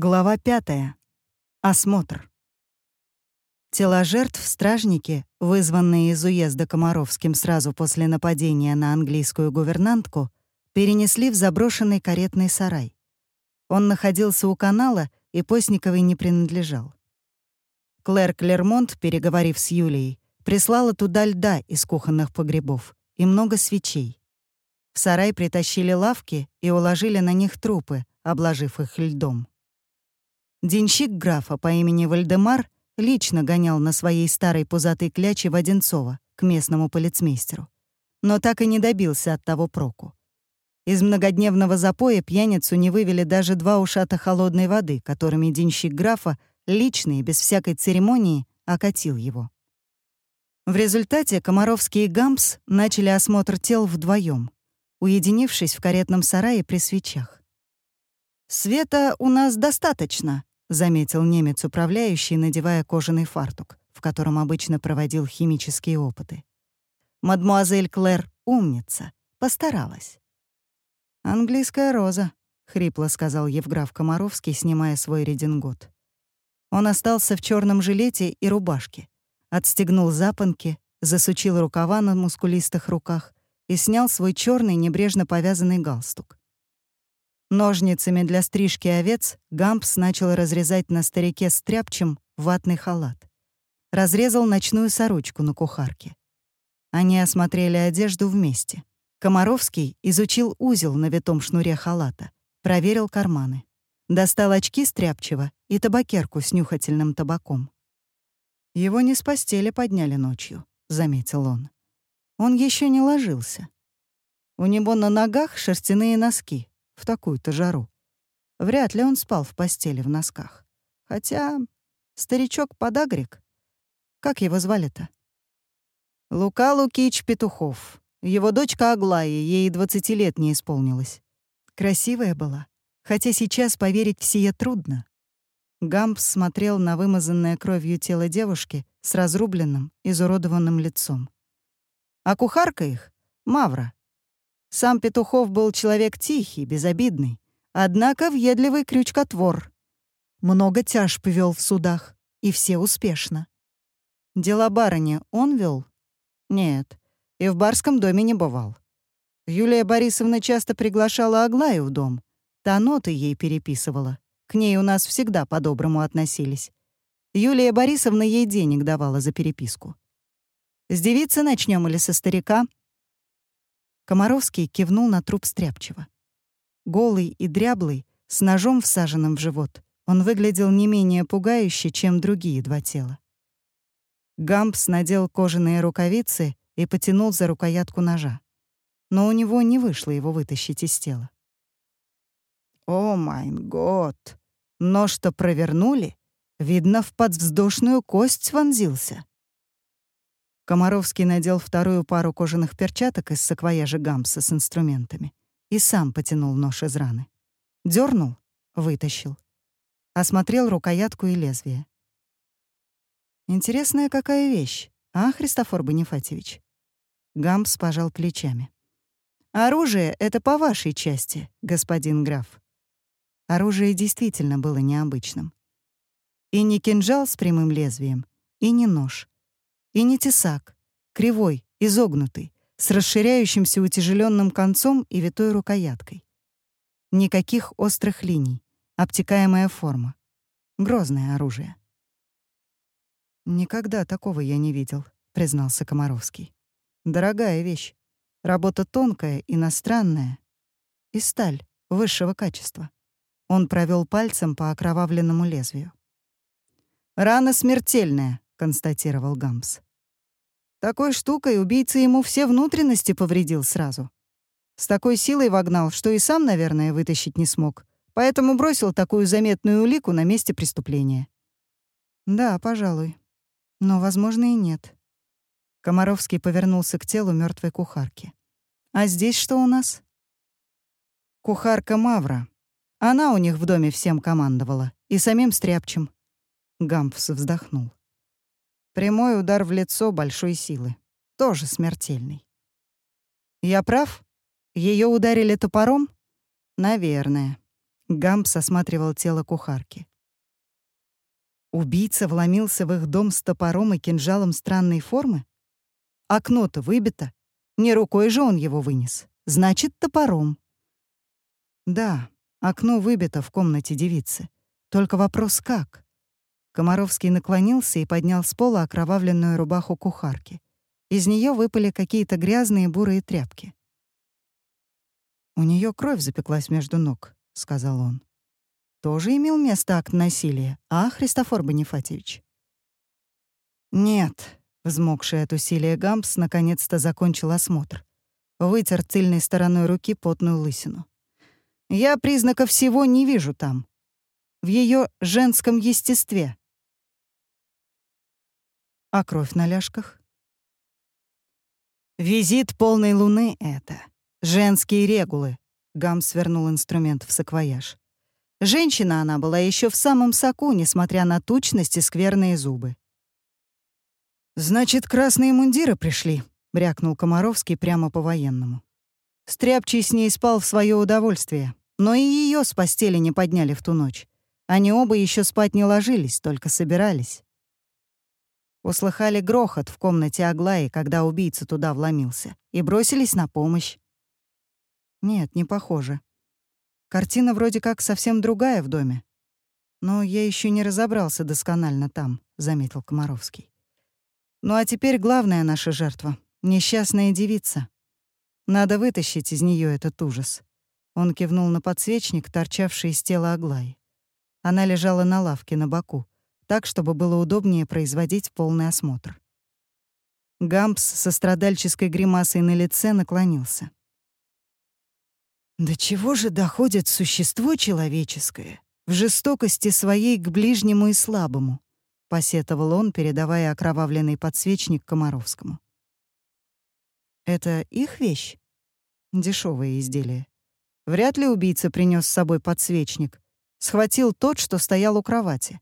Глава пятая. Осмотр. Тела жертв стражники, вызванные из уезда Комаровским сразу после нападения на английскую гувернантку, перенесли в заброшенный каретный сарай. Он находился у канала и Постниковой не принадлежал. Клэр Клермонт, переговорив с Юлией, прислала туда льда из кухонных погребов и много свечей. В сарай притащили лавки и уложили на них трупы, обложив их льдом. Денщик графа по имени Вальдемар лично гонял на своей старой пузатой кляче Воденцова к местному полицмейстеру, но так и не добился от того проку. Из многодневного запоя пьяницу не вывели даже два ушата холодной воды, которыми денщик графа лично и без всякой церемонии окатил его. В результате Комаровский и Гампс начали осмотр тел вдвоем, уединившись в каретном сарае при свечах. «Света у нас достаточно», — заметил немец управляющий, надевая кожаный фартук, в котором обычно проводил химические опыты. «Мадмуазель Клэр умница, постаралась». «Английская роза», — хрипло сказал Евграф Комаровский, снимая свой редингот. Он остался в черном жилете и рубашке, отстегнул запонки, засучил рукава на мускулистых руках и снял свой черный небрежно повязанный галстук. Ножницами для стрижки овец Гампс начал разрезать на старике стряпчем ватный халат. Разрезал ночную сорочку на кухарке. Они осмотрели одежду вместе. Комаровский изучил узел на витом шнуре халата, проверил карманы. Достал очки стряпчего и табакерку с нюхательным табаком. «Его не с постели подняли ночью», — заметил он. «Он еще не ложился. У него на ногах шерстяные носки, в такую-то жару. Вряд ли он спал в постели в носках. Хотя старичок подагрик. Как его звали-то? Лука Лукич Петухов. Его дочка Аглая, ей двадцати лет не исполнилось. Красивая была, хотя сейчас поверить в сие трудно. Гампс смотрел на вымазанное кровью тело девушки с разрубленным, изуродованным лицом. А кухарка их — Мавра, сам Петухов был человек тихий, безобидный, однако въедливый крючкотвор. Много тяжб вел в судах, и все успешно. Дела барыни он вел? Нет, и в барском доме не бывал. Юлия Борисовна часто приглашала Аглаю в дом. Та ноты ей переписывала. К ней у нас всегда по-доброму относились. Юлия Борисовна ей денег давала за переписку. С девицы начнем или со старика — Комаровский кивнул на труп Стряпчева. Голый и дряблый, с ножом всаженным в живот, он выглядел не менее пугающе, чем другие два тела. Гампс надел кожаные рукавицы и потянул за рукоятку ножа. Но у него не вышло его вытащить из тела. «О, майн год! Нож-то провернули? Видно, в подвздошную кость вонзился». Комаровский надел вторую пару кожаных перчаток из саквояжа Гамса с инструментами и сам потянул нож из раны. Дёрнул, вытащил. Осмотрел рукоятку и лезвие. Интересная какая вещь, а, Христофор Бонифатьевич? Гамс пожал плечами. «Оружие — это по вашей части, господин граф». Оружие действительно было необычным. И не кинжал с прямым лезвием, и не нож — и не тесак, кривой, изогнутый, с расширяющимся утяжеленным концом и витой рукояткой. Никаких острых линий, обтекаемая форма. Грозное оружие. «Никогда такого я не видел», — признался Комаровский. «Дорогая вещь. Работа тонкая, иностранная. И сталь высшего качества». Он провел пальцем по окровавленному лезвию. «Рана смертельная», — констатировал Гамс. Такой штукой убийца ему все внутренности повредил сразу. С такой силой вогнал, что и сам, наверное, вытащить не смог. Поэтому бросил такую заметную улику на месте преступления. Да, пожалуй. Но, возможно, и нет. Комаровский повернулся к телу мертвой кухарки. А здесь что у нас? Кухарка Мавра. Она у них в доме всем командовала. И самим стряпчем. Гампс вздохнул. Прямой удар в лицо большой силы. Тоже смертельный. Я прав? Ее ударили топором? Наверное. Гампс осматривал тело кухарки. Убийца вломился в их дом с топором и кинжалом странной формы? Окно-то выбито. Не рукой же он его вынес. Значит, топором. Да, окно выбито в комнате девицы. Только вопрос как? Комаровский наклонился и поднял с пола окровавленную рубаху кухарки. Из нее выпали какие-то грязные бурые тряпки. «У нее кровь запеклась между ног», — сказал он. «Тоже имел место акт насилия, а, Христофор Бонифатьевич?» «Нет», — взмокший от усилия Гампс наконец-то закончил осмотр. Вытер тыльной стороной руки потную лысину. «Я признаков всего не вижу там. В ее женском естестве». «А кровь на ляжках?» «Визит полной луны — это. Женские регулы», — Гам свернул инструмент в саквояж. Женщина она была еще в самом соку, несмотря на тучность и скверные зубы. «Значит, красные мундиры пришли», — брякнул Комаровский прямо по-военному. Стряпчий с ней спал в свое удовольствие, но и ее с постели не подняли в ту ночь. Они оба еще спать не ложились, только собирались. Услыхали грохот в комнате Аглаи, когда убийца туда вломился, и бросились на помощь. Нет, не похоже. Картина вроде как совсем другая в доме. Но я еще не разобрался досконально там, заметил Комаровский. Ну а теперь главная наша жертва — несчастная девица. Надо вытащить из нее этот ужас. Он кивнул на подсвечник, торчавший из тела Аглаи. Она лежала на лавке на боку так, чтобы было удобнее производить полный осмотр. Гампс со страдальческой гримасой на лице наклонился. «До чего же доходит существо человеческое в жестокости своей к ближнему и слабому?» — посетовал он, передавая окровавленный подсвечник Комаровскому. «Это их вещь? Дешевое изделие. Вряд ли убийца принес с собой подсвечник. Схватил тот, что стоял у кровати.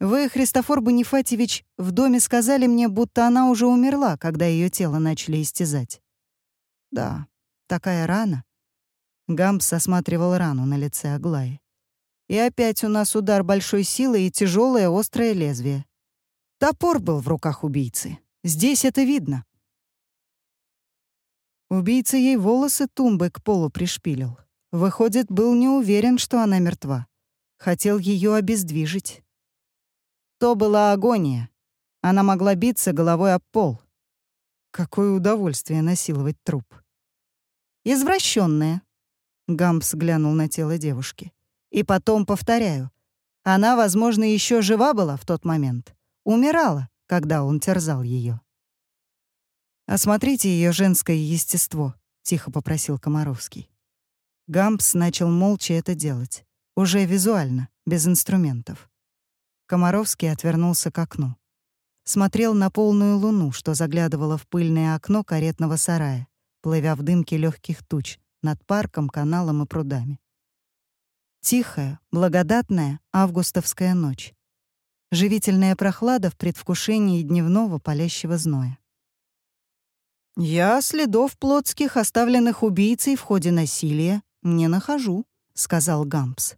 Вы, Христофор Бонифатьевич, в доме сказали мне, будто она уже умерла, когда ее тело начали истязать. Да, такая рана. Гампс осматривал рану на лице Аглаи. И опять у нас удар большой силы и тяжелое острое лезвие. Топор был в руках убийцы. Здесь это видно. Убийца ей волосы тумбы к полу пришпилил. Выходит, был не уверен, что она мертва. Хотел ее обездвижить. То была агония. Она могла биться головой об пол. Какое удовольствие насиловать труп. Извращенная. Гампс глянул на тело девушки. И потом повторяю. Она, возможно, еще жива была в тот момент. Умирала, когда он терзал ее. «Осмотрите ее женское естество», — тихо попросил Комаровский. Гампс начал молча это делать. Уже визуально, без инструментов. Комаровский отвернулся к окну. Смотрел на полную луну, что заглядывала в пыльное окно каретного сарая, плывя в дымке легких туч над парком, каналом и прудами. Тихая, благодатная августовская ночь. Живительная прохлада в предвкушении дневного палящего зноя. «Я следов плотских, оставленных убийцей в ходе насилия, не нахожу», — сказал Гампс.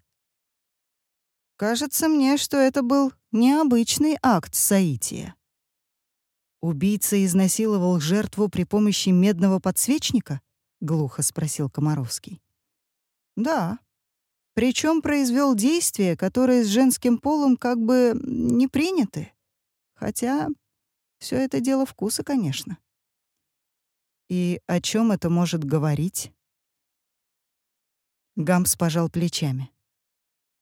Кажется мне, что это был необычный акт соития. Убийца изнасиловал жертву при помощи медного подсвечника? глухо спросил Комаровский. Да. Причем произвел действия, которые с женским полом как бы не приняты. Хотя все это дело вкуса, конечно. И о чем это может говорить? Гамс пожал плечами.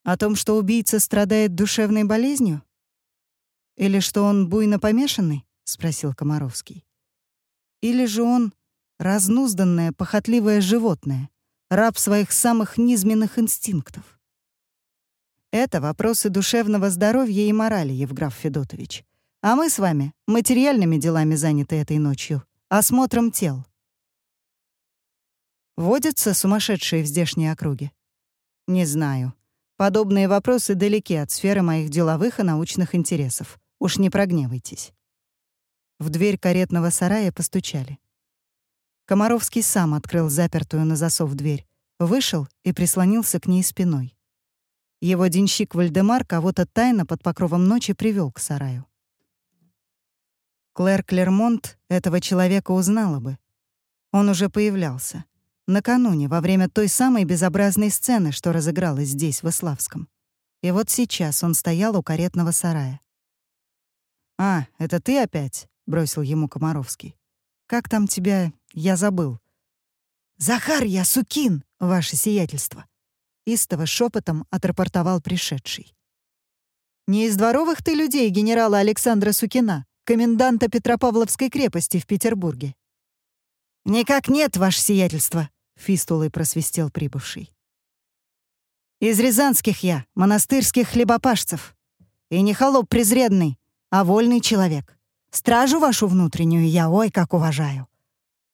О том, что убийца страдает душевной болезнью? Или что он буйно помешанный? спросил Комаровский. Или же он разнузданное, похотливое животное, раб своих самых низменных инстинктов? Это вопросы душевного здоровья и морали, Евграф Федотович. А мы с вами материальными делами заняты этой ночью, осмотром тел. Водятся сумасшедшие в здешней округе? Не знаю. Подобные вопросы далеки от сферы моих деловых и научных интересов. Уж не прогневайтесь. В дверь каретного сарая постучали. Комаровский сам открыл запертую на засов дверь, вышел и прислонился к ней спиной. Его денщик Вальдемар кого-то тайно под покровом ночи привел к сараю. Клэр Клермонт этого человека узнала бы. Он уже появлялся. Накануне, во время той самой безобразной сцены, что разыгралась здесь, в Иславском. И вот сейчас он стоял у каретного сарая. «А, это ты опять?» — бросил ему Комаровский. «Как там тебя? Я забыл». «Захар, я сукин, ваше сиятельство!» Истово шепотом отрапортовал пришедший. «Не из дворовых ты людей генерала Александра Сукина, коменданта Петропавловской крепости в Петербурге?» «Никак нет, ваше сиятельство», — фистулой просвистел прибывший. «Из рязанских я, монастырских хлебопашцев. И не холоп презренный, а вольный человек. Стражу вашу внутреннюю я ой как уважаю.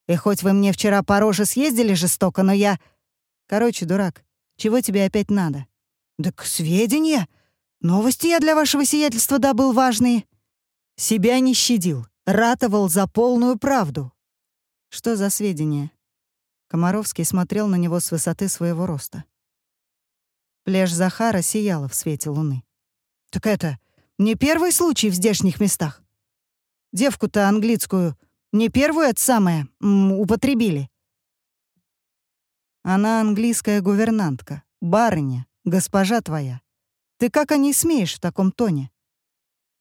И хоть вы мне вчера по роже съездили жестоко, но я... Короче, дурак, чего тебе опять надо?» «Так сведения. Новости я для вашего сиятельства добыл важные». Себя не щадил, ратовал за полную правду, что за сведения? Комаровский смотрел на него с высоты своего роста. Плешь Захара сияла в свете луны. «Так это не первый случай в здешних местах? Девку-то английскую не первую это самое употребили?» «Она английская гувернантка, барыня, госпожа твоя. Ты как о ней смеешь в таком тоне?»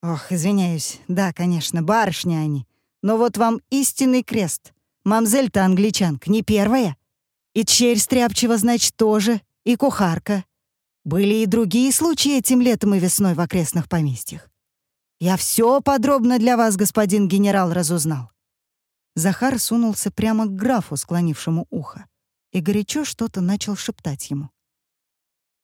«Ох, извиняюсь. Да, конечно, барышня они. Но вот вам истинный крест. Мамзель-то англичанка не первая. И черь стряпчего, значит, тоже, и кухарка. Были и другие случаи этим летом и весной в окрестных поместьях. Я все подробно для вас, господин генерал, разузнал. Захар сунулся прямо к графу, склонившему ухо, и горячо что-то начал шептать ему.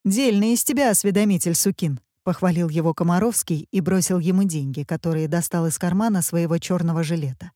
«Дельный из тебя, осведомитель Сукин», — похвалил его Комаровский и бросил ему деньги, которые достал из кармана своего черного жилета.